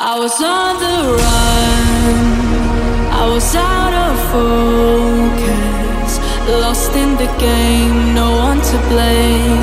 I was on the run. I was out of focus. Lost in the game, no one to blame.